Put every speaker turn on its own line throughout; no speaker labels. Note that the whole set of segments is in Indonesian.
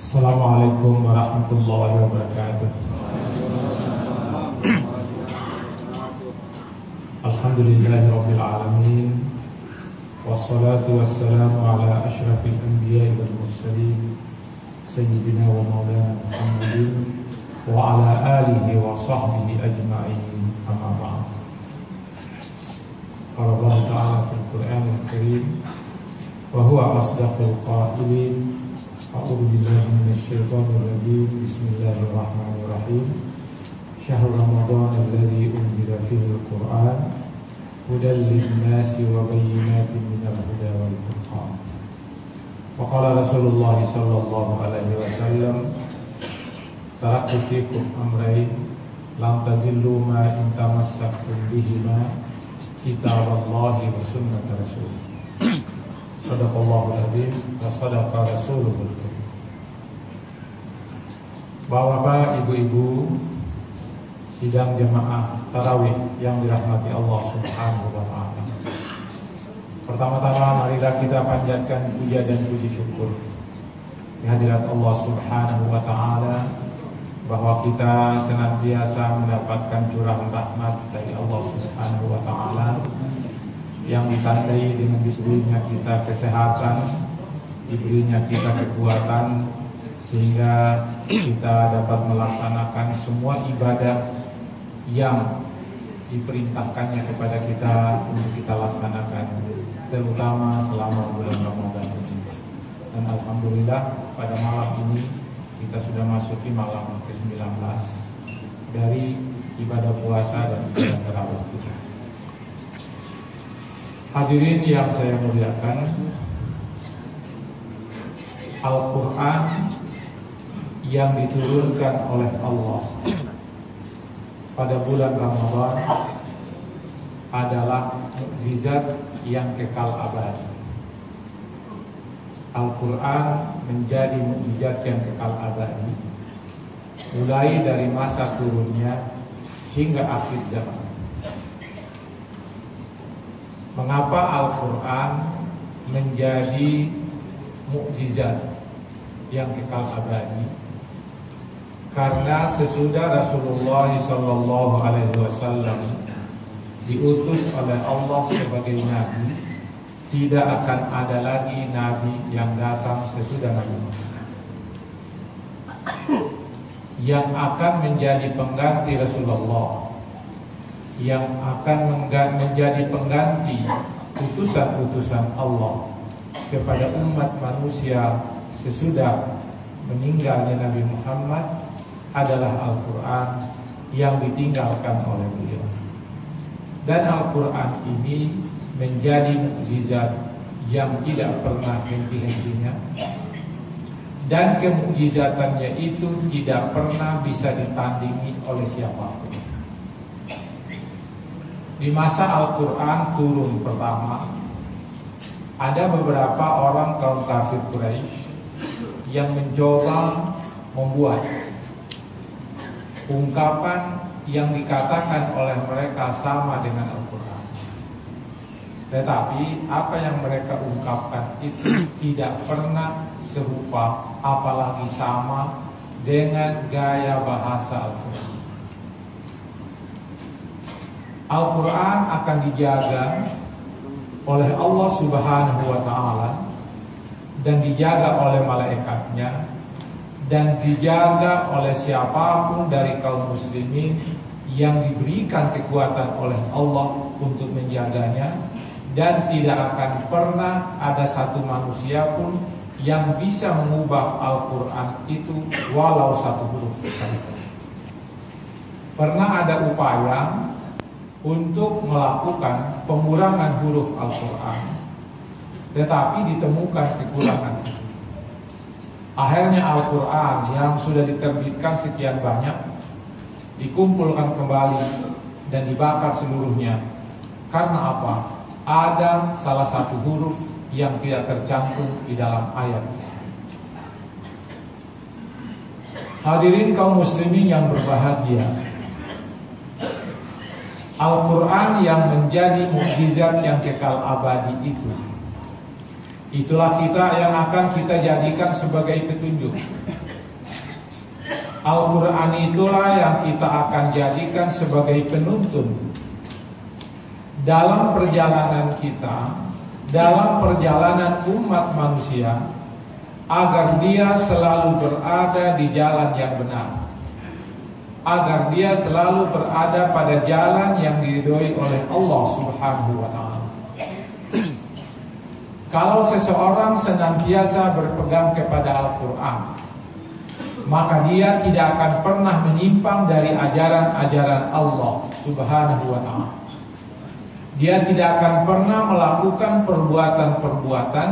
السلام عليكم ورحمة الله وبركاته. الحمد لله رب العالمين والصلاة والسلام على أشرف الأنبياء والمرسلين سيدنا ومولانا محمد وعلى آله وصحبه أجمعين أما بعد. قال الله تعالى في القرآن الكريم وهو أصدق القائلين huwa asdaqul qailin A'udzu billahi minasyaitonir rajim. Bismillahirrahmanirrahim. Syahrul Ramadan alladzi unzila fihi al-Qur'an hudan lin-nasi wa bayyinatin minal huda wal furqan. Wa qala Rasulullah sallallahu alaihi wasallam Taraktu fikum amrayn lam tadillu ma in tamassaktum bihima kitaballahi wa sunnat rasul. Sadaqallahu adzim wa sadaqa rasuluhul karim. Bapak, ibu-ibu, sidang jemaah tarawih yang dirahmati Allah Subhanahu wa taala. Pertama-tama marilah kita panjatkan puja dan puji syukur kehadirat Allah Subhanahu wa taala bahwa kita senantiasa mendapatkan curahan rahmat dari Allah Subhanahu wa taala yang ditandai dengan diberinya kita kesehatan, diberinya kita kekuatan sehingga kita dapat melaksanakan semua ibadah yang diperintahkannya kepada kita untuk kita laksanakan terutama selama bulan Ramadan ini. Dan alhamdulillah pada malam ini kita sudah masuki malam ke-19 dari ibadah puasa dan ibadah tarawih kita. Hadirin yang saya muliakan, Al-Quran yang diturunkan oleh Allah pada bulan Ramadan adalah mukjizat yang kekal abadi. Al-Quran menjadi mukjizat yang kekal abadi mulai dari masa turunnya hingga akhir zaman. Mengapa Al-Quran menjadi mukjizat yang kekal abadi? Karena sesudah Rasulullah Shallallahu Alaihi Wasallam diutus oleh Allah sebagai nabi, tidak akan ada lagi nabi yang datang sesudah Nabi. Yang akan menjadi pengganti Rasulullah yang akan menjadi pengganti utusan-utusan Allah kepada umat manusia sesudah meninggalnya Nabi Muhammad adalah Al-Quran yang ditinggalkan oleh beliau. Dan Al-Quran ini menjadi mukjizat yang tidak pernah henti-hentinya dan kemukjizatannya itu tidak pernah bisa ditandingi oleh siapa pun. Di masa Al-Quran turun pertama Ada beberapa orang kaum kafir Quraisy Yang mencoba membuat Ungkapan yang dikatakan oleh mereka sama dengan Al-Quran. Tetapi apa yang mereka ungkapkan itu tidak pernah serupa Apalagi sama dengan gaya bahasa Al-Quran Al-Quran akan dijaga oleh Allah Subhanahu wa Ta'ala dan dijaga oleh malaikatnya dan dijaga oleh siapa pun dari kaum muslimin yang diberikan kekuatan oleh Allah untuk menjaganya dan tidak akan pernah ada satu manusia pun yang bisa mengubah Al-Quran itu walau satu huruf. Pernah ada upaya untuk melakukan pengurangan huruf Al-Quran Tetapi ditemukan kekurangan. Akhirnya Al-Quran yang sudah diterbitkan sekian banyak Dikumpulkan kembali dan dibakar seluruhnya. Karena apa? Ada salah satu huruf yang tidak tercantum di dalam ayat. Hadirin kaum muslimin yang berbahagia Al-Quran yang menjadi mukjizat yang kekal abadi itu. Itulah kita yang akan kita jadikan sebagai petunjuk. Al-Quran itulah yang kita akan jadikan sebagai penuntun. Dalam perjalanan kita, dalam perjalanan umat manusia, agar dia selalu berada di jalan yang benar, agar dia selalu berada pada jalan yang diridhoi oleh Allah Subhanahu wa Ta'ala. Kalau seseorang senantiasa berpegang kepada Al-Quran, maka dia tidak akan pernah menyimpang dari ajaran-ajaran Allah Subhanahu wa taala. Dia tidak akan pernah melakukan perbuatan-perbuatan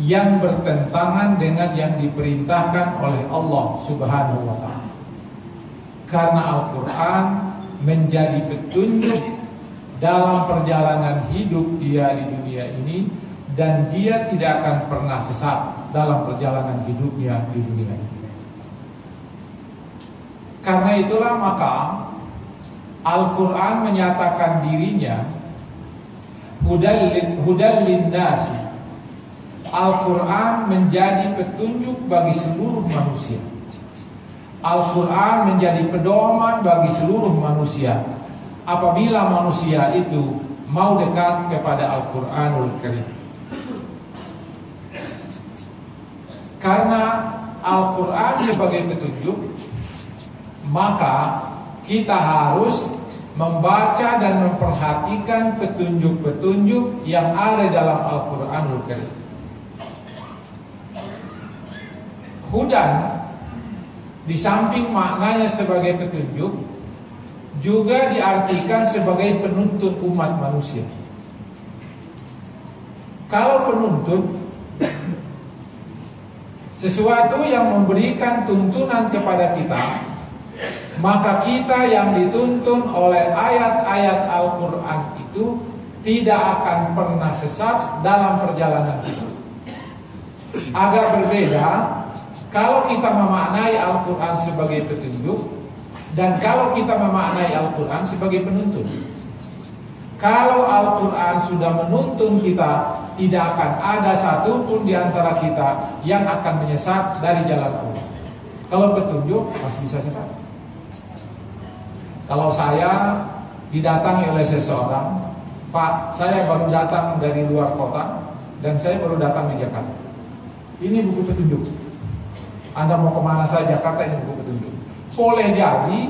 yang bertentangan dengan yang diperintahkan oleh Allah Subhanahu wa taala. Karena Al-Qur'an menjadi petunjuk dalam perjalanan hidup dia di dunia ini dan dia tidak akan pernah sesat dalam perjalanan hidupnya di dunia ini. Karena itulah maka Al-Quran menyatakan dirinya Hudallin nasi Al-Quran menjadi petunjuk bagi seluruh manusia Al-Quran menjadi pedoman bagi seluruh manusia Apabila manusia itu mau dekat kepada Al-Quranul Karim Karena Al-Quran sebagai petunjuk maka kita harus membaca dan memperhatikan petunjuk-petunjuk yang ada dalam Al-Quranul Karim. Hudan di samping maknanya sebagai petunjuk juga diartikan sebagai penuntun umat manusia. Kalau penuntun sesuatu yang memberikan tuntunan kepada kita maka kita yang dituntun oleh ayat-ayat Al-Quran itu tidak akan pernah sesat dalam perjalanan kita. Agak berbeda kalau kita memaknai Al-Quran sebagai petunjuk dan kalau kita memaknai Al-Quran sebagai penuntun. Kalau Al-Quran sudah menuntun kita, tidak akan ada satupun di antara kita yang akan menyesat dari jalan Allah. Kalau petunjuk, masih bisa sesat. Kalau saya didatangi oleh seseorang, Pak, saya baru datang dari luar kota dan saya baru datang di Jakarta. Ini buku petunjuk. Anda mau ke mana saya Jakarta ini buku petunjuk. Boleh jadi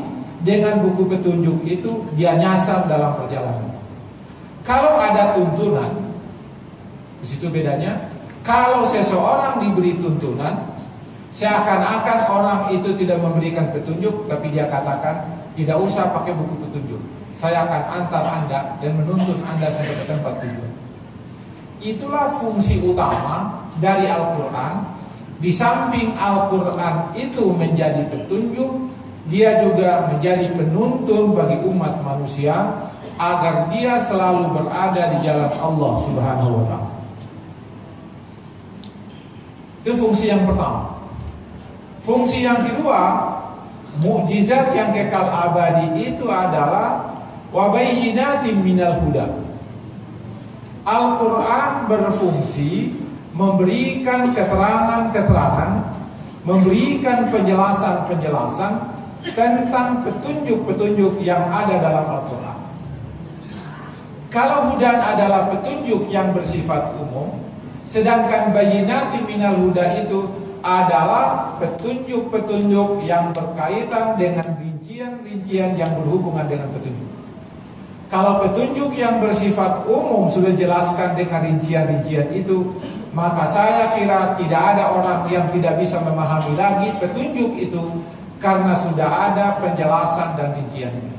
dengan buku petunjuk itu dia nyasar dalam perjalanan. Kalau ada tuntunan, di situ bedanya. Kalau seseorang diberi tuntunan, seakan-akan orang itu tidak memberikan petunjuk, tapi dia katakan tidak usah pakai buku petunjuk. Saya akan antar Anda dan menuntun Anda sampai ke tempat tujuan. Itulah fungsi utama dari Al-Quran. Di samping Al-Quran itu menjadi petunjuk, dia juga menjadi penuntun bagi umat manusia agar dia selalu berada di jalan Allah Subhanahu wa taala. Itu fungsi yang pertama. Fungsi yang kedua, mukjizat yang kekal abadi itu adalah wabayyinatin minal huda. Al-Quran berfungsi memberikan keterangan-keterangan, memberikan penjelasan-penjelasan tentang petunjuk-petunjuk yang ada dalam Al-Quran. Kalau hudan adalah petunjuk yang bersifat umum, sedangkan bayinati minal huda itu adalah petunjuk-petunjuk yang berkaitan dengan rincian-rincian yang berhubungan dengan petunjuk. Kalau petunjuk yang bersifat umum sudah jelaskan dengan rincian-rincian itu, maka saya kira tidak ada orang yang tidak bisa memahami lagi petunjuk itu karena sudah ada penjelasan dan rinciannya.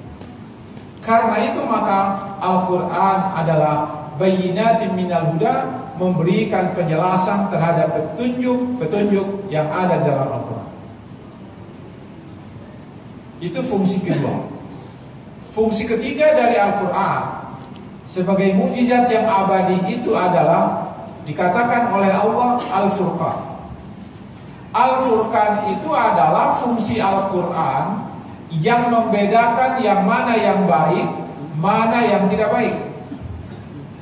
Karena itu maka Al-Quran adalah bayinatin minal huda memberikan penjelasan terhadap petunjuk-petunjuk yang ada dalam Al-Quran. Itu fungsi kedua. Fungsi ketiga dari Al-Quran sebagai mujizat yang abadi itu adalah dikatakan oleh Allah Al-Furqan. Al-Furqan itu adalah fungsi Al-Quran yang membedakan yang mana yang baik, mana yang tidak baik.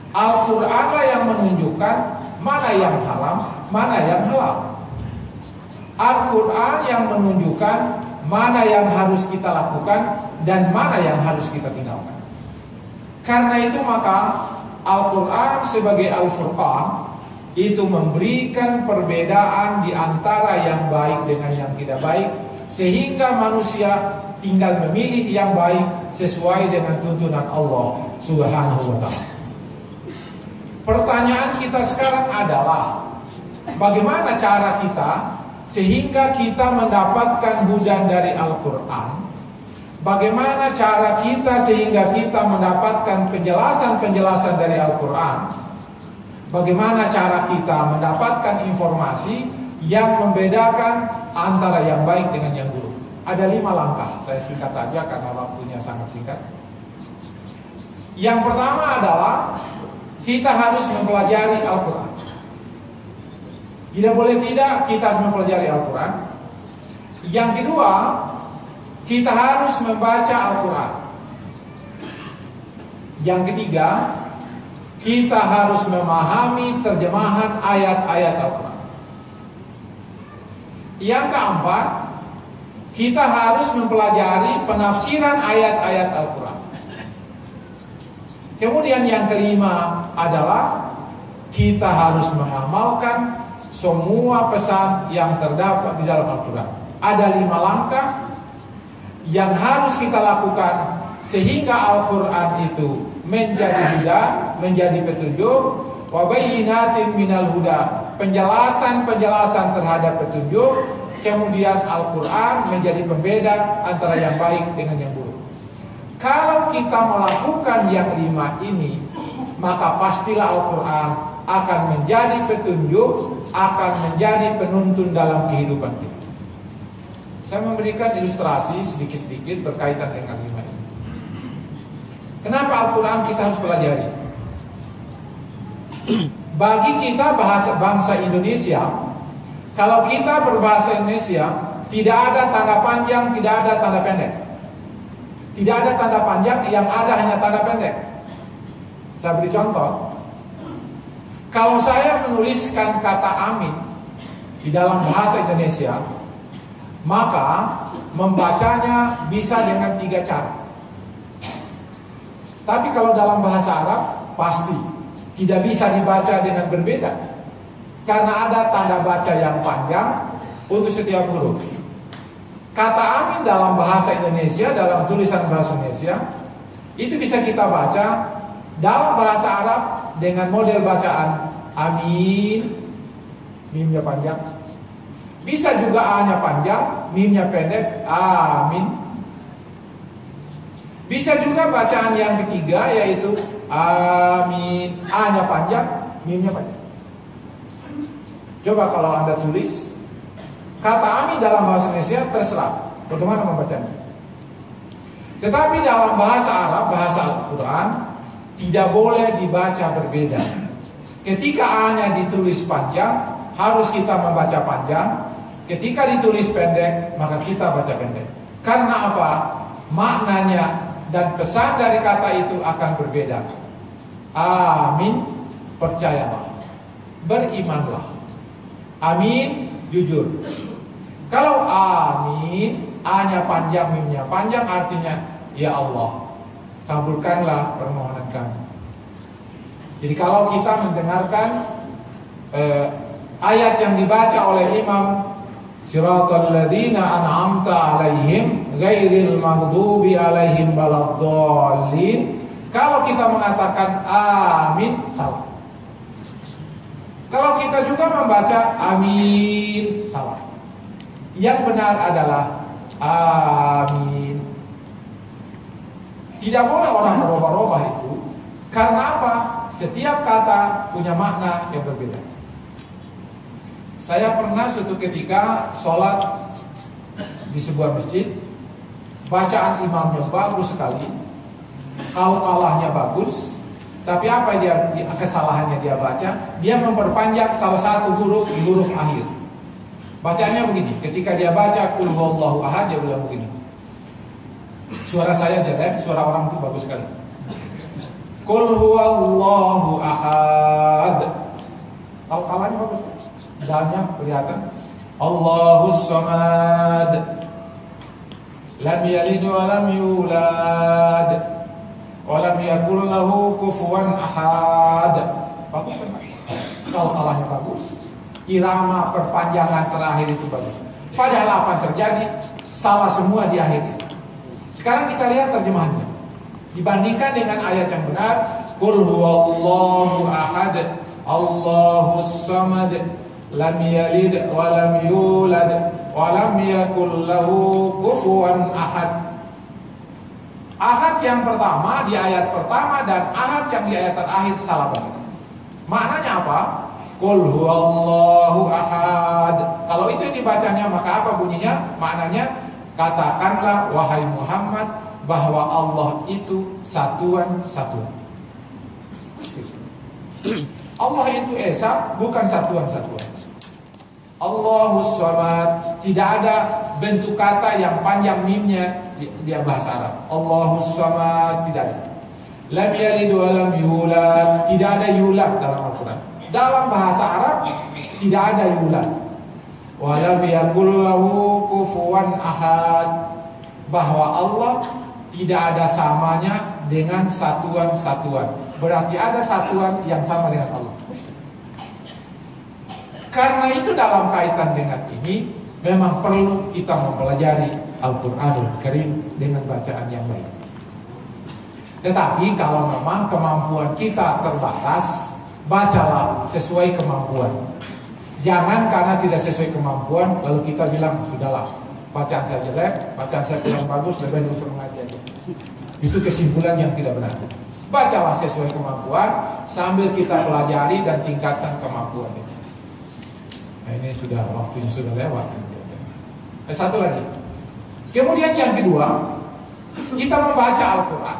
Al-Qur'anlah yang menunjukkan mana yang haram, mana yang halal. Al-Qur'an yang menunjukkan mana yang harus kita lakukan dan mana yang harus kita tinggalkan. Karena itu maka Al-Quran sebagai Al-Furqan itu memberikan perbedaan di antara yang baik dengan yang tidak baik sehingga manusia tinggal memilih yang baik sesuai dengan tuntunan Allah Subhanahu wa taala. Pertanyaan kita sekarang adalah bagaimana cara kita sehingga kita mendapatkan hudan dari Al-Qur'an? Bagaimana cara kita sehingga kita mendapatkan penjelasan-penjelasan dari Al-Qur'an? Bagaimana cara kita mendapatkan informasi yang membedakan antara yang baik dengan yang buruk? Ada lima langkah, saya singkat aja karena waktunya sangat singkat. Yang pertama adalah kita harus mempelajari Al-Quran. Tidak boleh tidak kita harus mempelajari Al-Quran. Yang kedua, kita harus membaca Al-Quran. Yang ketiga, kita harus memahami terjemahan ayat-ayat Al-Quran. Yang keempat, kita harus mempelajari penafsiran ayat-ayat Al-Quran. Kemudian yang kelima adalah kita harus mengamalkan semua pesan yang terdapat di dalam Al-Quran. Ada lima langkah yang harus kita lakukan sehingga Al-Quran itu menjadi huda, menjadi petunjuk, wabayinatin minal huda, penjelasan-penjelasan terhadap petunjuk, kemudian Al-Quran menjadi pembeda antara yang baik dengan yang buruk. Kalau kita melakukan yang lima ini, maka pastilah Al-Quran akan menjadi petunjuk, akan menjadi penuntun dalam kehidupan kita. Saya memberikan ilustrasi sedikit-sedikit berkaitan dengan lima ini. Kenapa Al-Quran kita harus pelajari? Bagi kita bahasa bangsa Indonesia, kalau kita berbahasa Indonesia, tidak ada tanda panjang, tidak ada tanda pendek. Tidak ada tanda panjang, yang ada hanya tanda pendek. Saya beri contoh. Kalau saya menuliskan kata amin di dalam bahasa Indonesia, maka membacanya bisa dengan tiga cara. Tapi kalau dalam bahasa Arab pasti tidak bisa dibaca dengan berbeda. Karena ada tanda baca yang panjang untuk setiap huruf. Kata amin dalam bahasa Indonesia, dalam tulisan bahasa Indonesia, itu bisa kita baca dalam bahasa Arab dengan model bacaan amin, mimnya panjang. Bisa juga A-nya panjang, mimnya pendek, amin. Bisa juga bacaan yang ketiga yaitu amin. A-nya panjang, mimnya panjang. Coba kalau Anda tulis kata amin dalam bahasa Indonesia terserah bagaimana membacanya. Tetapi dalam bahasa Arab, bahasa Al-Quran tidak boleh dibaca berbeda. Ketika A-nya ditulis panjang, harus kita membaca panjang. Ketika ditulis pendek, maka kita baca pendek. Karena apa? Maknanya dan pesan dari kata itu akan berbeda. Amin, percayalah. Berimanlah. Amin, jujur. Kalau amin, A-nya panjang, mimnya panjang artinya ya Allah, kabulkanlah permohonan kami. Jadi kalau kita mendengarkan eh, ayat yang dibaca oleh imam Siratal ladzina an'amta alaihim ghairil maghdubi alaihim waladdallin. Kalau kita mengatakan amin salah. Kalau kita juga membaca amin salah. Yang benar adalah amin. Tidak boleh orang berubah-ubah itu. Karena apa? Setiap kata punya makna yang berbeda. Saya pernah suatu ketika sholat di sebuah masjid, bacaan imamnya bagus sekali, kalau kalahnya bagus, tapi apa dia kesalahannya dia baca? Dia memperpanjang salah satu huruf di huruf akhir. Bacanya begini, ketika dia baca kul huwallahu ahad dia bilang begini. Suara saya jelek, suara orang itu bagus sekali. Kul ahad. Kalau kalahnya bagus. Dalnya kelihatan Allahus samad lam yalid wa lam yulad wa lam yakul lahu kufuwan ahad. Bagus kan? Kalau kalahnya bagus, irama perpanjangan terakhir itu bagus. Padahal apa terjadi? Salah semua di akhirnya. Sekarang kita lihat terjemahannya. Dibandingkan dengan ayat yang benar, Qul huwallahu ahad, Allahus samad, lam yalid wa lam yulad wa lam yakul lahu kufuwan ahad. Ahad yang pertama di ayat pertama dan ahad yang di ayat terakhir salah banget. Maknanya apa? Qul huwallahu ahad. Kalau itu dibacanya maka apa bunyinya? Maknanya katakanlah wahai Muhammad bahwa Allah itu satuan-satuan. Allah itu esa bukan satuan-satuan. Allahus samad tidak ada bentuk kata yang panjang mimnya dia bahasa Arab. Allahus samad tidak ada. Lam yalid wa lam yulad tidak ada yulad dalam Al-Qur'an. Dalam bahasa Arab tidak ada yulad. Wa lam yakul lahu kufuwan ahad bahwa Allah tidak ada samanya dengan satuan-satuan. Berarti ada satuan yang sama dengan Allah. Karena itu dalam kaitan dengan ini memang perlu kita mempelajari Al-Qur'anul Karim dengan bacaan yang baik. Tetapi kalau memang kemampuan kita terbatas, bacalah sesuai kemampuan. Jangan karena tidak sesuai kemampuan lalu kita bilang sudahlah bacaan saya jelek, bacaan saya kurang bagus, lebih baik usah mengaji aja. Itu kesimpulan yang tidak benar. Bacalah sesuai kemampuan sambil kita pelajari dan tingkatkan kemampuan itu. Nah ini sudah waktunya sudah lewat. Eh, satu lagi. Kemudian yang kedua, kita membaca Al-Quran.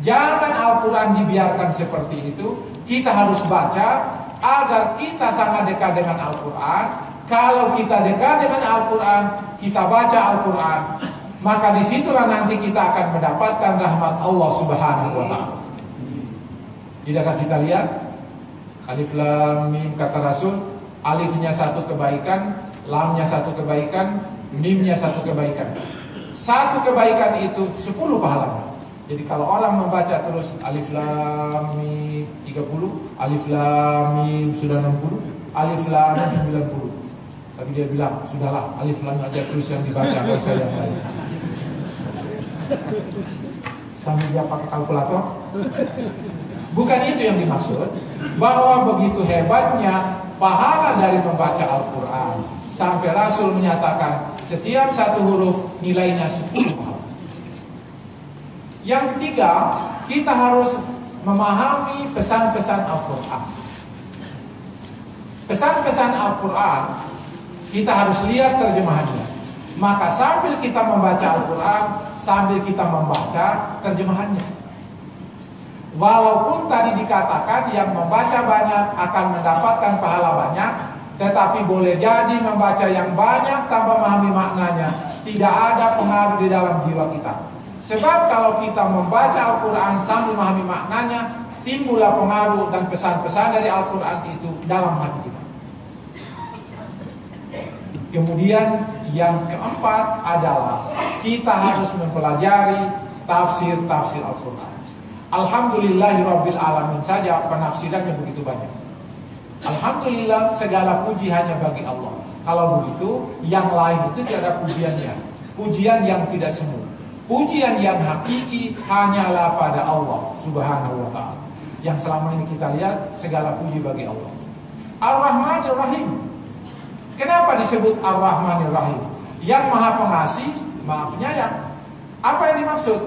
Jangan Al-Quran dibiarkan seperti itu. Kita harus baca agar kita sangat dekat dengan Al-Quran. Kalau kita dekat dengan Al-Quran, kita baca Al-Quran, maka di situlah nanti kita akan mendapatkan rahmat Allah Subhanahu Wa Taala. Tidakkah kita lihat Alif Lam Mim kata Rasul alifnya satu kebaikan, lamnya satu kebaikan, mimnya satu kebaikan. Satu kebaikan itu sepuluh pahalanya. Jadi kalau orang membaca terus alif lam mim 30, alif lam mim sudah 60, alif lam mim 90. Tapi dia bilang, sudahlah alif lam aja terus yang dibaca kalau saya yang. Sambil dia pakai kalkulator. Bukan itu yang dimaksud. Bahwa begitu hebatnya pahala dari membaca Al-Quran sampai Rasul menyatakan setiap satu huruf nilainya 10 pahala. Yang ketiga, kita harus memahami pesan-pesan Al-Quran. Pesan-pesan Al-Quran kita harus lihat terjemahannya. Maka sambil kita membaca Al-Quran, sambil kita membaca terjemahannya. Walaupun tadi dikatakan yang membaca banyak akan mendapatkan pahala banyak, tetapi boleh jadi membaca yang banyak tanpa memahami maknanya tidak ada pengaruh di dalam jiwa kita. Sebab kalau kita membaca Al-Quran sambil memahami maknanya, timbullah pengaruh dan pesan-pesan dari Al-Quran itu dalam hati kita. Kemudian yang keempat adalah kita harus mempelajari tafsir-tafsir Al-Quran. Alhamdulillahirabbil alamin saja penafsirannya begitu banyak. Alhamdulillah segala puji hanya bagi Allah. Kalau begitu, yang lain itu tidak ada pujiannya. Pujian yang tidak semu. Pujian yang hakiki hanyalah pada Allah Subhanahu wa taala. Yang selama ini kita lihat segala puji bagi Allah. Ar-Rahmanir Rahim. Kenapa disebut Ar-Rahmanir Rahim? Yang Maha Pengasih, Maha Penyayang. Apa yang dimaksud?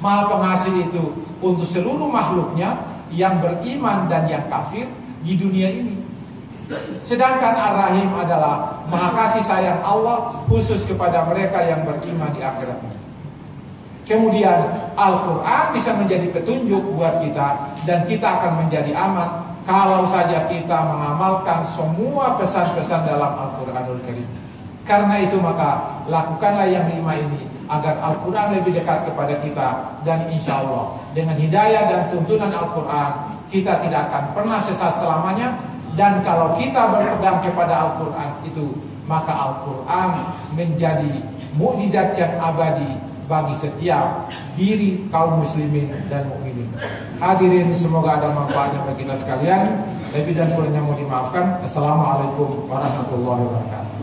Maha Pengasih itu untuk seluruh makhluknya yang beriman dan yang kafir di dunia ini. Sedangkan Ar-Rahim adalah maha kasih sayang Allah khusus kepada mereka yang beriman di akhirat Kemudian Al-Quran bisa menjadi petunjuk buat kita dan kita akan menjadi aman kalau saja kita mengamalkan semua pesan-pesan dalam Al-Quranul Karim. Karena itu maka lakukanlah yang lima ini agar Al-Quran lebih dekat kepada kita dan insya Allah dengan hidayah dan tuntunan Al-Quran kita tidak akan pernah sesat selamanya dan kalau kita berpegang kepada Al-Quran itu maka Al-Quran menjadi mukjizat yang abadi bagi setiap diri kaum muslimin dan mukminin. Hadirin semoga ada manfaatnya bagi kita sekalian. Lebih dan kurangnya mau dimaafkan. Assalamualaikum warahmatullahi wabarakatuh.